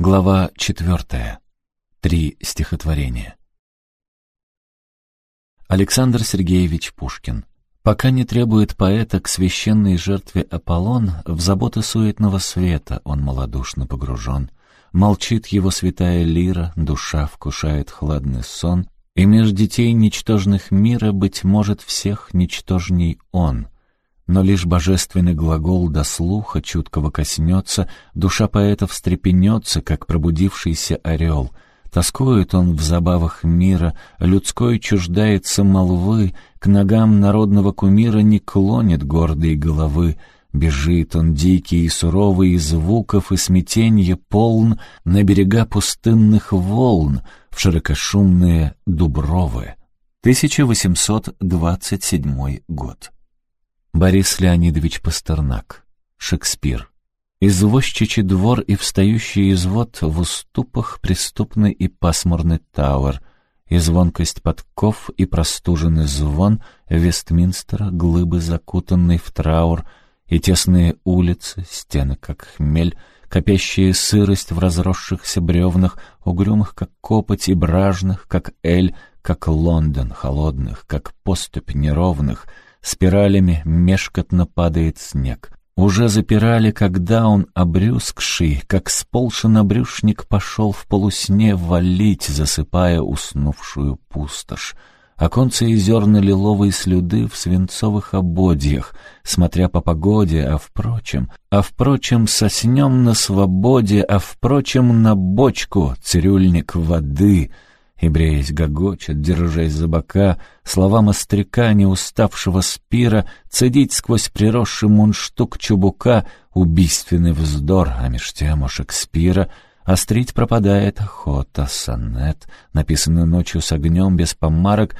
Глава четвертая. Три стихотворения. Александр Сергеевич Пушкин. Пока не требует поэта к священной жертве Аполлон, в заботы суетного света он малодушно погружен. Молчит его святая лира, душа вкушает хладный сон, и меж детей ничтожных мира, быть может, всех ничтожней он — но лишь божественный глагол до слуха чуткого коснется, душа поэта встрепенется, как пробудившийся орел. Тоскует он в забавах мира, людской чуждается молвы, к ногам народного кумира не клонит гордой головы. Бежит он дикий и суровый, и звуков и смятенья полн на берега пустынных волн, в широкошумные дубровы. 1827 год. Борис Леонидович Пастернак. Шекспир. Извозчичий двор и встающий извод в уступах преступный и пасмурный Тауэр, и звонкость подков и простуженный звон Вестминстера, глыбы закутанный в траур, и тесные улицы, стены как хмель, копящие сырость в разросшихся бревнах, угрюмых, как копоть, и бражных, как эль, как Лондон, холодных, как поступь неровных — Спиралями мешкотно падает снег. Уже запирали, когда он, обрюзгший, как сползший набрюшник, пошел в полусне валить, засыпая уснувшую пустошь. Оконцы и зерна лиловые слюды в свинцовых ободьях, смотря по погоде, а впрочем, а впрочем, соснем на свободе, а впрочем, на бочку цирюльник воды — и, бреясь, гогочет, держась за бока, словам остряка, не уставшего спира, цедить сквозь приросший мундштук чубука убийственный вздор, а меж тем у Шекспира острить пропадает охота, сонет, написанный ночью с огнем без помарок,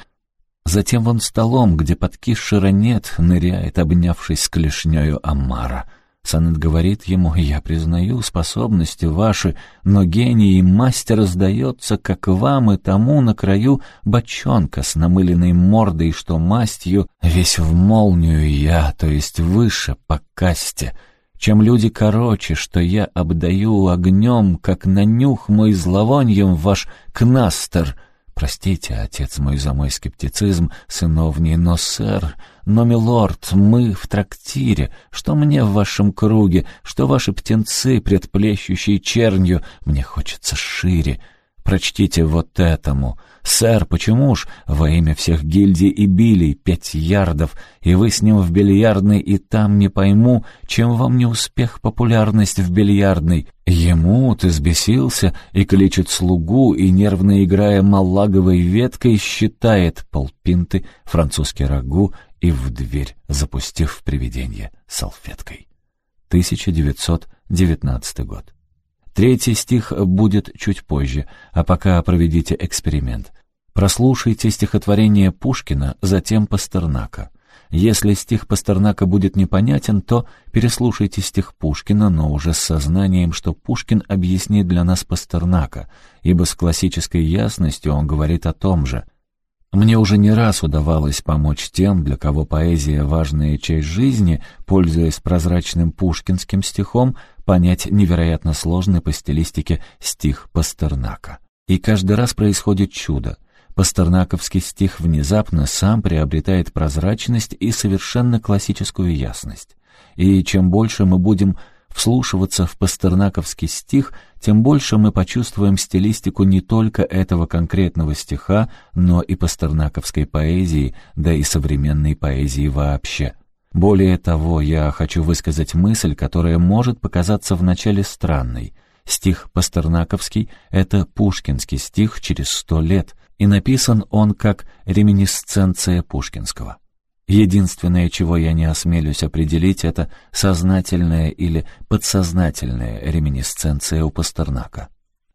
затем вон столом, где подкисший ранет, ныряет, обнявшись с клешнёю омара — Сонет говорит ему, «Я признаю способности ваши, но гений и мастер сдается, как вам и тому на краю бочонка с намыленной мордой, что мастью весь в молнию я, то есть выше по касте. Чем люди короче, что я обдаю огнем, как на нюх мой зловоньем ваш кнастер». Простите, отец мой, за мой скептицизм, сыновний, но, сэр, но, милорд, мы в трактире, что мне в вашем круге, что ваши птенцы, предплещущие чернью, мне хочется шире. Прочтите вот этому. «Сэр, почему ж во имя всех гильдий и билей пять ярдов, и вы с ним в бильярдной, и там не пойму, чем вам не успех популярность в бильярдной? Ему ты сбесился и кличет слугу, и, нервно играя малаговой веткой, считает полпинты, французский рагу и в дверь, запустив привидение салфеткой». 1919 год. Третий стих будет чуть позже, а пока проведите эксперимент. Прослушайте стихотворение Пушкина, затем Пастернака. Если стих Пастернака будет непонятен, то переслушайте стих Пушкина, но уже с сознанием, что Пушкин объяснит для нас Пастернака, ибо с классической ясностью он говорит о том же. Мне уже не раз удавалось помочь тем, для кого поэзия — важная часть жизни, пользуясь прозрачным пушкинским стихом, понять невероятно сложный по стилистике стих Пастернака. И каждый раз происходит чудо. Пастернаковский стих внезапно сам приобретает прозрачность и совершенно классическую ясность. И чем больше мы будем вслушиваться в пастернаковский стих, тем больше мы почувствуем стилистику не только этого конкретного стиха, но и пастернаковской поэзии, да и современной поэзии вообще. Более того, я хочу высказать мысль, которая может показаться вначале странной. Стих пастернаковский — это пушкинский стих через сто лет, и написан он как реминисценция пушкинского. Единственное, чего я не осмелюсь определить, это сознательная или подсознательная реминисценция у Пастернака.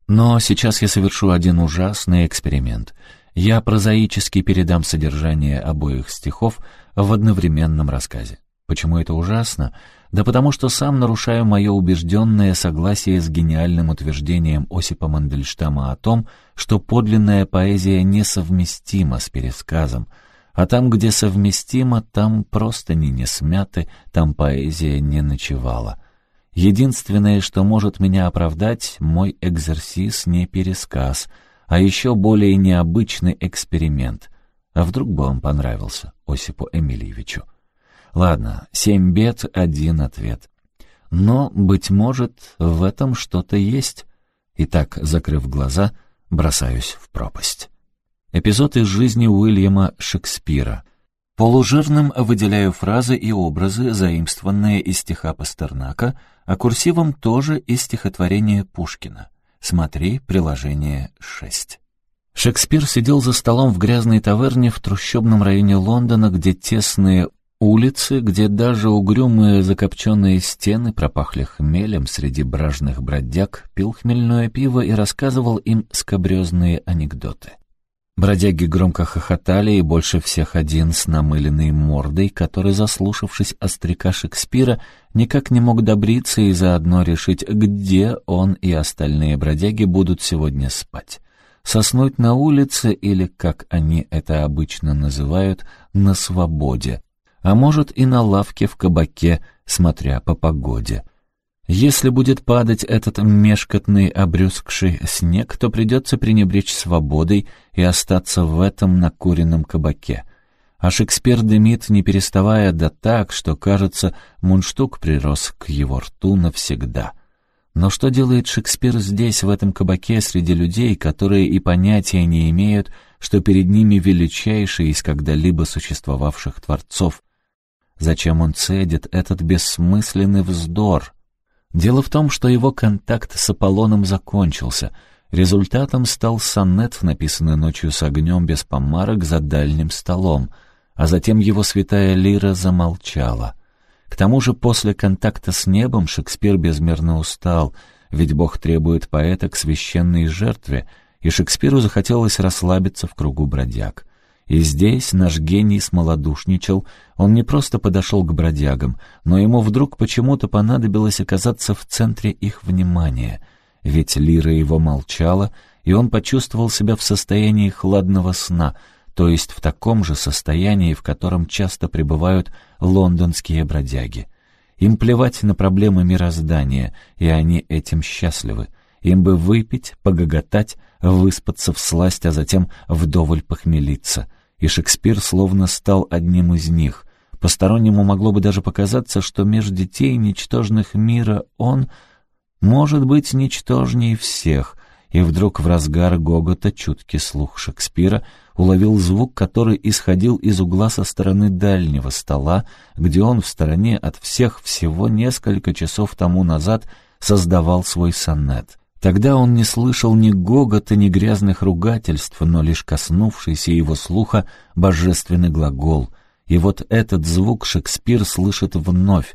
Но сейчас я совершу один ужасный эксперимент. Я прозаически передам содержание обоих стихов в одновременном рассказе. Почему это ужасно? Да потому что сам нарушаю мое убежденное согласие с гениальным утверждением Осипа Мандельштама о том, что подлинная поэзия несовместима с пересказом, а там, где совместимо, там просто не не смяты, там поэзия не ночевала. Единственное, что может меня оправдать, мой экзерсис не пересказ, а еще более необычный эксперимент. А вдруг бы он понравился Осипу Эмильевичу? Ладно, семь бед, один ответ. Но, быть может, в этом что-то есть. Итак, закрыв глаза, бросаюсь в пропасть. Эпизод из жизни Уильяма Шекспира. Полужирным выделяю фразы и образы, заимствованные из стиха Пастернака, а курсивом тоже из стихотворения Пушкина. Смотри приложение 6. Шекспир сидел за столом в грязной таверне в трущобном районе Лондона, где тесные улицы, где даже угрюмые закопченные стены пропахли хмелем среди бражных бродяг, пил хмельное пиво и рассказывал им скобрезные анекдоты. Бродяги громко хохотали, и больше всех один с намыленной мордой, который, заслушавшись остряка Шекспира, никак не мог добриться и заодно решить, где он и остальные бродяги будут сегодня спать. Соснуть на улице или, как они это обычно называют, на свободе а может и на лавке в кабаке, смотря по погоде. Если будет падать этот мешкотный обрюзгший снег, то придется пренебречь свободой и остаться в этом накуренном кабаке. А Шекспир дымит, не переставая, да так, что, кажется, мундштук прирос к его рту навсегда. Но что делает Шекспир здесь, в этом кабаке, среди людей, которые и понятия не имеют, что перед ними величайший из когда-либо существовавших творцов, Зачем он цедит этот бессмысленный вздор? Дело в том, что его контакт с Аполлоном закончился. Результатом стал сонет, написанный ночью с огнем без помарок за дальним столом, а затем его святая лира замолчала. К тому же после контакта с небом Шекспир безмерно устал, ведь Бог требует поэта к священной жертве, и Шекспиру захотелось расслабиться в кругу бродяг. И здесь наш гений смолодушничал, он не просто подошел к бродягам, но ему вдруг почему-то понадобилось оказаться в центре их внимания. Ведь лира его молчала, и он почувствовал себя в состоянии хладного сна, то есть в таком же состоянии, в котором часто пребывают лондонские бродяги. Им плевать на проблемы мироздания, и они этим счастливы. Им бы выпить, погоготать, выспаться в сласть, а затем вдоволь похмелиться. И Шекспир словно стал одним из них. Постороннему могло бы даже показаться, что меж детей ничтожных мира он может быть ничтожнее всех. И вдруг в разгар гогота чуткий слух Шекспира уловил звук, который исходил из угла со стороны дальнего стола, где он в стороне от всех всего несколько часов тому назад создавал свой сонет — Тогда он не слышал ни гогота, ни грязных ругательств, но лишь коснувшийся его слуха божественный глагол. И вот этот звук Шекспир слышит вновь.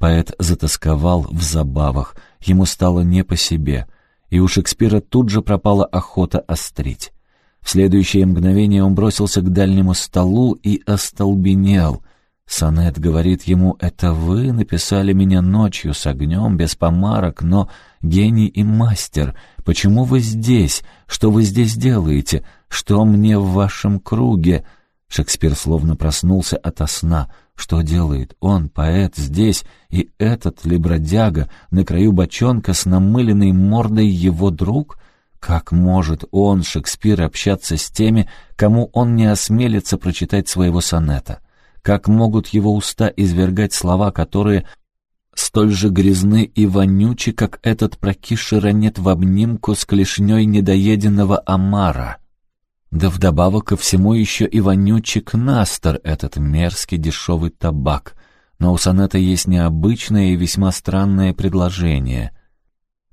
Поэт затасковал в забавах, ему стало не по себе, и у Шекспира тут же пропала охота острить. В следующее мгновение он бросился к дальнему столу и остолбенел — Сонет говорит ему, «Это вы написали меня ночью с огнем, без помарок, но гений и мастер. Почему вы здесь? Что вы здесь делаете? Что мне в вашем круге?» Шекспир словно проснулся ото сна. Что делает он, поэт, здесь, и этот ли бродяга на краю бочонка с намыленной мордой его друг? Как может он, Шекспир, общаться с теми, кому он не осмелится прочитать своего сонета? Как могут его уста извергать слова, которые столь же грязны и вонючи, как этот прокисший ранет в обнимку с клешней недоеденного омара? Да вдобавок ко всему еще и вонючик Настер, этот мерзкий дешевый табак. Но у сонета есть необычное и весьма странное предложение.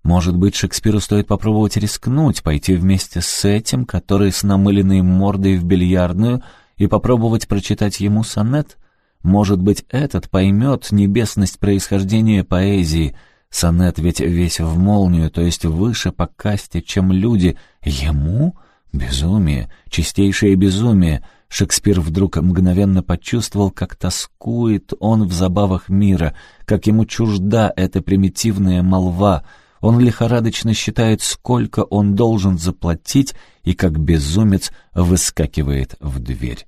Может быть, Шекспиру стоит попробовать рискнуть, пойти вместе с этим, который с намыленной мордой в бильярдную — и попробовать прочитать ему сонет? Может быть, этот поймет небесность происхождения поэзии. Сонет ведь весь в молнию, то есть выше по касте, чем люди. Ему? Безумие, чистейшее безумие. Шекспир вдруг мгновенно почувствовал, как тоскует он в забавах мира, как ему чужда эта примитивная молва. Он лихорадочно считает, сколько он должен заплатить, и как безумец выскакивает в дверь.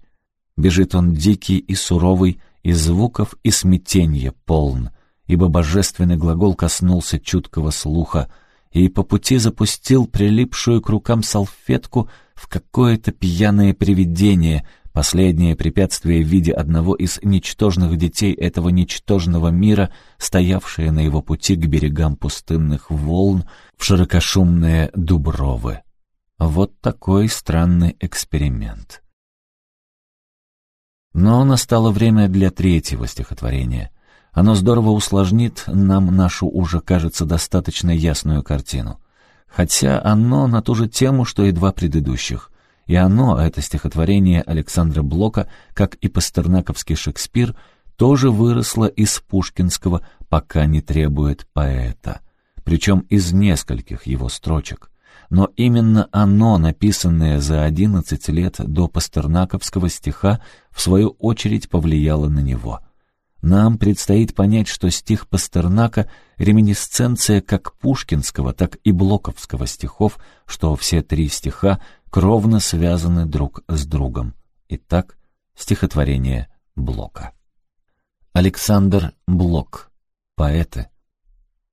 Бежит он дикий и суровый, и звуков, и смятенья полн. ибо божественный глагол коснулся чуткого слуха и по пути запустил прилипшую к рукам салфетку в какое-то пьяное привидение, последнее препятствие в виде одного из ничтожных детей этого ничтожного мира, стоявшее на его пути к берегам пустынных волн в широкошумные дубровы. Вот такой странный эксперимент. Но настало время для третьего стихотворения. Оно здорово усложнит нам нашу уже, кажется, достаточно ясную картину. Хотя оно на ту же тему, что и два предыдущих. И оно, это стихотворение Александра Блока, как и пастернаковский Шекспир, тоже выросло из пушкинского «пока не требует поэта», причем из нескольких его строчек но именно оно, написанное за одиннадцать лет до пастернаковского стиха, в свою очередь повлияло на него. Нам предстоит понять, что стих Пастернака — реминисценция как пушкинского, так и блоковского стихов, что все три стиха кровно связаны друг с другом. Итак, стихотворение Блока. Александр Блок. Поэты.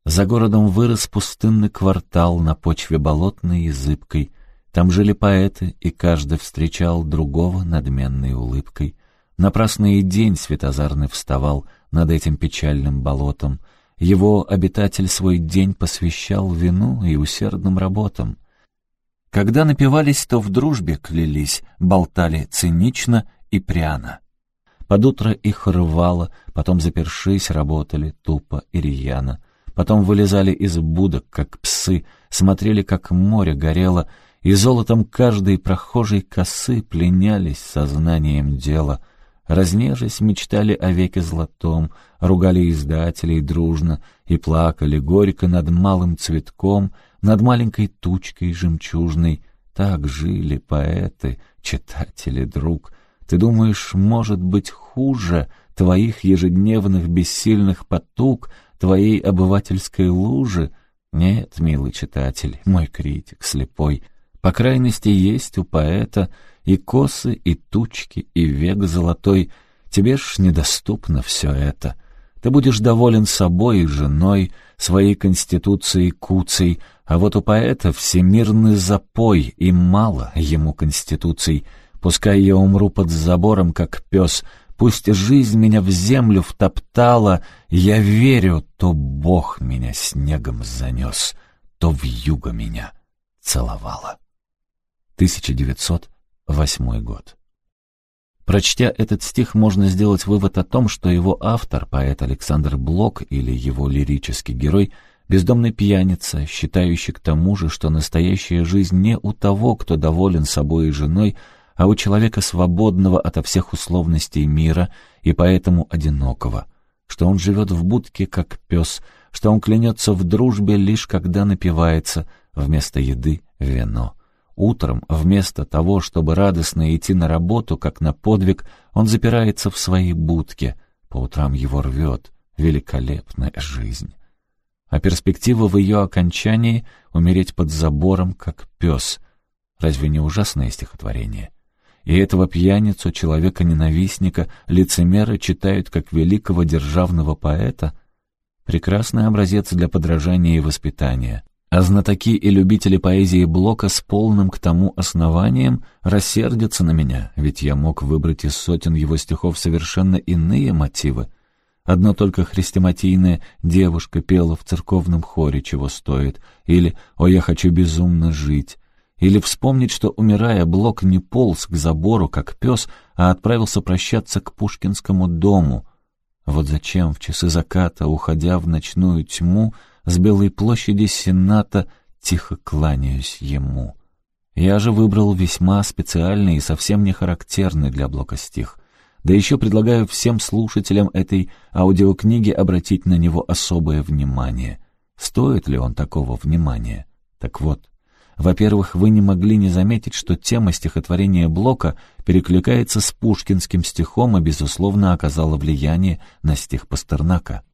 За городом вырос пустынный квартал на почве болотной и зыбкой. Там жили поэты, и каждый встречал другого надменной улыбкой. Напрасно и день светозарный вставал над этим печальным болотом. Его обитатель свой день посвящал вину и усердным работам. Когда напивались, то в дружбе клялись, болтали цинично и пряно. Под утро их рвало, потом запершись работали тупо и рьяно. Потом вылезали из будок, как псы, смотрели, как море горело, и золотом каждой прохожей косы пленялись сознанием дела. Разнежись, мечтали о веке золотом, ругали издателей дружно и плакали горько над малым цветком, над маленькой тучкой жемчужной. Так жили поэты, читатели, друг. Ты думаешь, может быть хуже твоих ежедневных бессильных потуг — твоей обывательской лужи? Нет, милый читатель, мой критик слепой. По крайности есть у поэта и косы, и тучки, и век золотой. Тебе ж недоступно все это. Ты будешь доволен собой и женой, своей конституцией куцей, а вот у поэта всемирный запой, и мало ему конституций. Пускай я умру под забором, как пес, Пусть жизнь меня в землю втоптала, я верю, то Бог меня снегом занес, то в юго меня целовала. 1908 год. Прочтя этот стих, можно сделать вывод о том, что его автор, поэт Александр Блок или его лирический герой, бездомный пьяница, считающий к тому же, что настоящая жизнь не у того, кто доволен собой и женой, а у человека свободного ото всех условностей мира и поэтому одинокого, что он живет в будке, как пес, что он клянется в дружбе лишь когда напивается, вместо еды — вино. Утром, вместо того, чтобы радостно идти на работу, как на подвиг, он запирается в своей будке. По утрам его рвет. Великолепная жизнь. А перспектива в ее окончании — умереть под забором, как пес. Разве не ужасное стихотворение? — и этого пьяницу, человека-ненавистника, лицемера читают как великого державного поэта? Прекрасный образец для подражания и воспитания. А знатоки и любители поэзии Блока с полным к тому основанием рассердятся на меня, ведь я мог выбрать из сотен его стихов совершенно иные мотивы. Одно только хрестоматийное «девушка пела в церковном хоре, чего стоит», или «О, я хочу безумно жить», или вспомнить, что, умирая, Блок не полз к забору, как пес, а отправился прощаться к Пушкинскому дому. Вот зачем в часы заката, уходя в ночную тьму, с Белой площади Сената тихо кланяюсь ему. Я же выбрал весьма специальный и совсем не характерный для Блока стих. Да еще предлагаю всем слушателям этой аудиокниги обратить на него особое внимание. Стоит ли он такого внимания? Так вот, во-первых, вы не могли не заметить, что тема стихотворения Блока перекликается с пушкинским стихом и, безусловно, оказала влияние на стих Пастернака.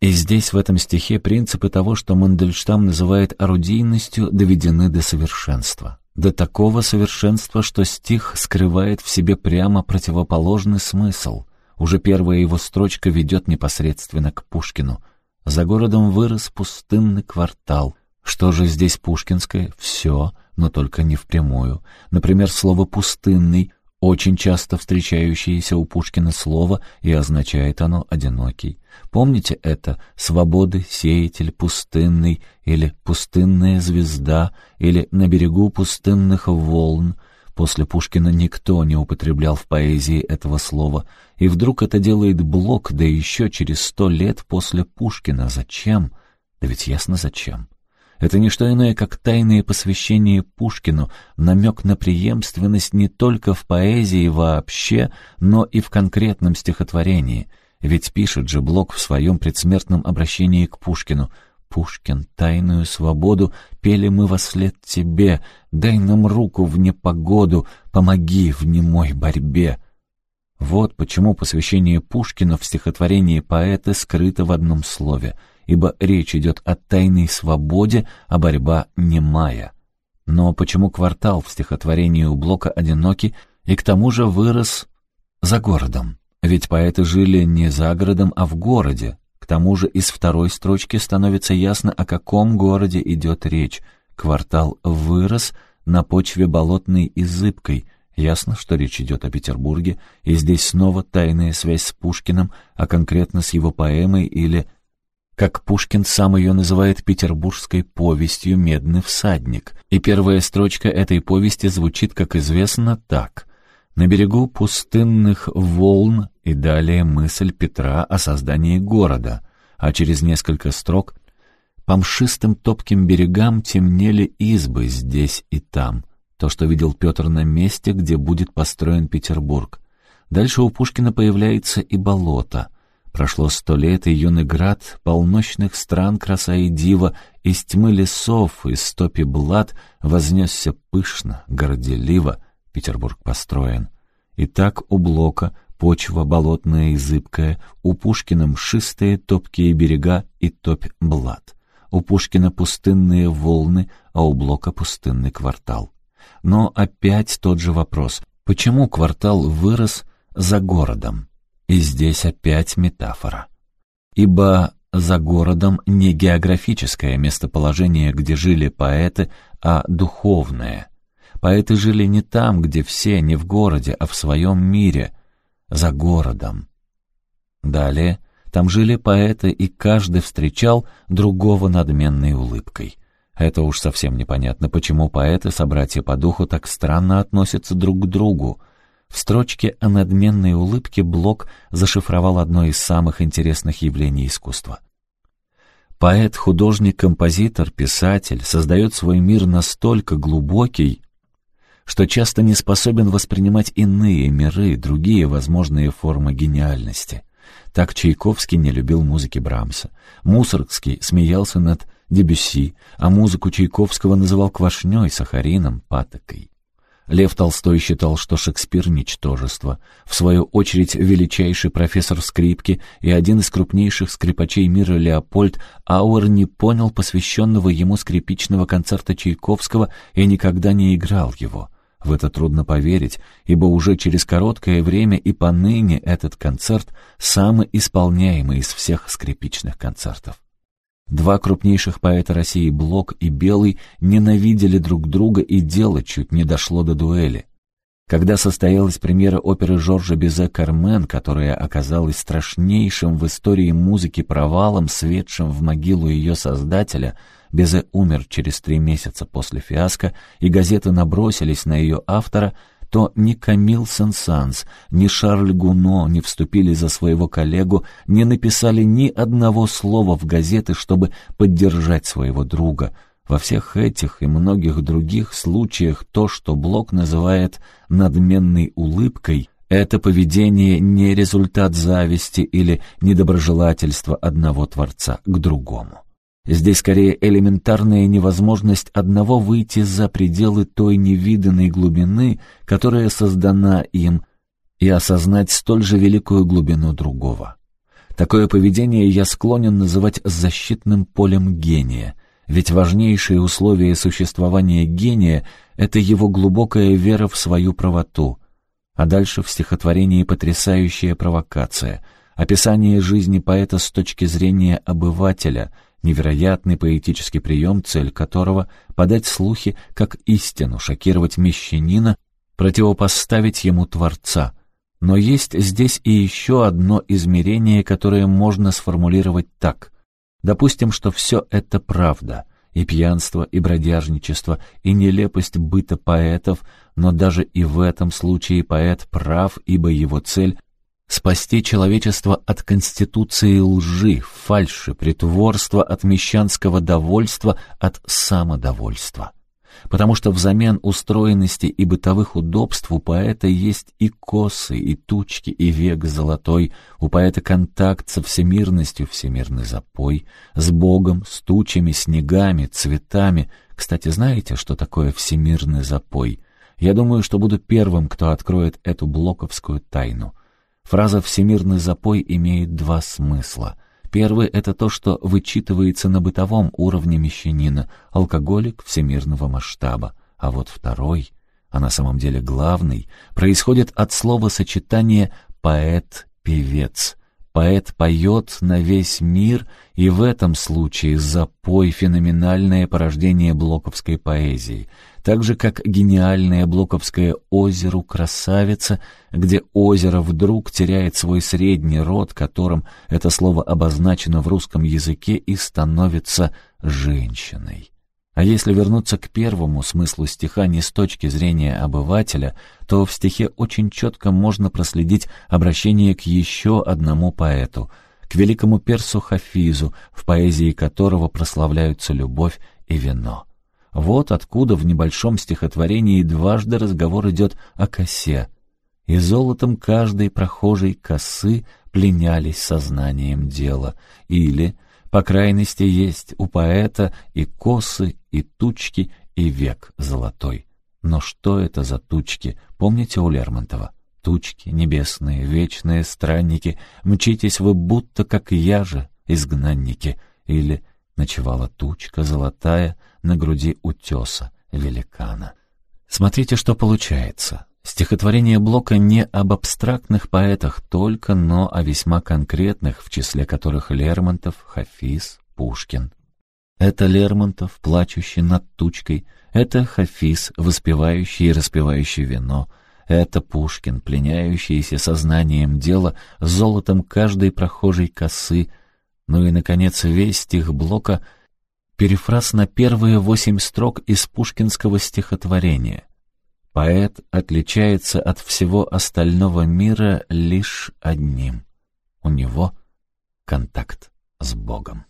И здесь, в этом стихе, принципы того, что Мандельштам называет орудийностью, доведены до совершенства. До такого совершенства, что стих скрывает в себе прямо противоположный смысл. Уже первая его строчка ведет непосредственно к Пушкину. За городом вырос пустынный квартал. Что же здесь пушкинское? Все, но только не впрямую. Например, слово «пустынный» очень часто встречающееся у Пушкина слово, и означает оно «одинокий». Помните это «свободы, сеятель, пустынный» или «пустынная звезда» или «на берегу пустынных волн». После Пушкина никто не употреблял в поэзии этого слова, и вдруг это делает Блок, да еще через сто лет после Пушкина. Зачем? Да ведь ясно зачем. Это не что иное, как тайное посвящение Пушкину, намек на преемственность не только в поэзии вообще, но и в конкретном стихотворении. Ведь пишет же Блок в своем предсмертном обращении к Пушкину «Пушкин, тайную свободу пели мы во след тебе, дай нам руку в непогоду, помоги в немой борьбе». Вот почему посвящение Пушкину в стихотворении поэта скрыто в одном слове — ибо речь идет о тайной свободе, а борьба немая. Но почему квартал в стихотворении у Блока одинокий и к тому же вырос за городом? Ведь поэты жили не за городом, а в городе. К тому же из второй строчки становится ясно, о каком городе идет речь. Квартал вырос на почве болотной и зыбкой. Ясно, что речь идет о Петербурге, и здесь снова тайная связь с Пушкиным, а конкретно с его поэмой или как Пушкин сам ее называет петербургской повестью «Медный всадник». И первая строчка этой повести звучит, как известно, так. «На берегу пустынных волн» и далее мысль Петра о создании города, а через несколько строк «По мшистым топким берегам темнели избы здесь и там», то, что видел Петр на месте, где будет построен Петербург. Дальше у Пушкина появляется и болото — Прошло сто лет, и юный град, полночных стран краса и дива, из тьмы лесов, из стопи блат, вознесся пышно, горделиво, Петербург построен. И так у Блока почва болотная и зыбкая, у Пушкина мшистые топкие берега и топь блат. У Пушкина пустынные волны, а у Блока пустынный квартал. Но опять тот же вопрос. Почему квартал вырос за городом? И здесь опять метафора. Ибо за городом не географическое местоположение, где жили поэты, а духовное. Поэты жили не там, где все, не в городе, а в своем мире, за городом. Далее, там жили поэты, и каждый встречал другого надменной улыбкой. Это уж совсем непонятно, почему поэты, собратья по духу, так странно относятся друг к другу — в строчке о надменной улыбке Блок зашифровал одно из самых интересных явлений искусства. Поэт, художник, композитор, писатель создает свой мир настолько глубокий, что часто не способен воспринимать иные миры, другие возможные формы гениальности. Так Чайковский не любил музыки Брамса. Мусоргский смеялся над Дебюсси, а музыку Чайковского называл квашней, сахарином, патокой. Лев Толстой считал, что Шекспир — ничтожество. В свою очередь, величайший профессор скрипки и один из крупнейших скрипачей мира Леопольд Ауэр не понял посвященного ему скрипичного концерта Чайковского и никогда не играл его. В это трудно поверить, ибо уже через короткое время и поныне этот концерт самый исполняемый из всех скрипичных концертов. Два крупнейших поэта России, Блок и Белый, ненавидели друг друга, и дело чуть не дошло до дуэли. Когда состоялась премьера оперы Жоржа Безе «Кармен», которая оказалась страшнейшим в истории музыки провалом, светшим в могилу ее создателя, Безе умер через три месяца после фиаско, и газеты набросились на ее автора — то ни Камил Сен-Санс, ни Шарль Гуно не вступили за своего коллегу, не написали ни одного слова в газеты, чтобы поддержать своего друга. Во всех этих и многих других случаях то, что Блок называет «надменной улыбкой», это поведение не результат зависти или недоброжелательства одного Творца к другому. Здесь скорее элементарная невозможность одного выйти за пределы той невиданной глубины, которая создана им, и осознать столь же великую глубину другого. Такое поведение я склонен называть защитным полем гения, ведь важнейшее условие существования гения — это его глубокая вера в свою правоту. А дальше в стихотворении потрясающая провокация — Описание жизни поэта с точки зрения обывателя, невероятный поэтический прием, цель которого — подать слухи как истину, шокировать мещанина, противопоставить ему Творца. Но есть здесь и еще одно измерение, которое можно сформулировать так. Допустим, что все это правда — и пьянство, и бродяжничество, и нелепость быта поэтов, но даже и в этом случае поэт прав, ибо его цель — спасти человечество от конституции лжи, фальши, притворства, от мещанского довольства, от самодовольства потому что взамен устроенности и бытовых удобств у поэта есть и косы, и тучки, и век золотой, у поэта контакт со всемирностью, всемирный запой, с Богом, с тучами, снегами, цветами. Кстати, знаете, что такое всемирный запой? Я думаю, что буду первым, кто откроет эту блоковскую тайну. Фраза «всемирный запой» имеет два смысла — Первый — это то, что вычитывается на бытовом уровне мещанина, алкоголик всемирного масштаба. А вот второй, а на самом деле главный, происходит от слова сочетания «поэт-певец». Поэт поет на весь мир, и в этом случае запой — феноменальное порождение блоковской поэзии — так же, как гениальное блоковское озеро «Красавица», где озеро вдруг теряет свой средний род, которым это слово обозначено в русском языке, и становится женщиной. А если вернуться к первому смыслу стиха не с точки зрения обывателя, то в стихе очень четко можно проследить обращение к еще одному поэту, к великому персу Хафизу, в поэзии которого прославляются любовь и вино. Вот откуда в небольшом стихотворении дважды разговор идет о косе. И золотом каждой прохожей косы пленялись сознанием дела. Или, по крайности, есть у поэта и косы, и тучки, и век золотой. Но что это за тучки, помните у Лермонтова? Тучки небесные, вечные странники, мчитесь вы будто, как я же, изгнанники. Или ночевала тучка золотая на груди утеса великана. Смотрите, что получается. Стихотворение Блока не об абстрактных поэтах только, но о весьма конкретных, в числе которых Лермонтов, Хафиз, Пушкин. Это Лермонтов, плачущий над тучкой, это Хафиз, воспевающий и распевающий вино, это Пушкин, пленяющийся сознанием дела, золотом каждой прохожей косы, ну и, наконец, весь стих Блока — перефраз на первые восемь строк из пушкинского стихотворения. Поэт отличается от всего остального мира лишь одним. У него контакт с Богом.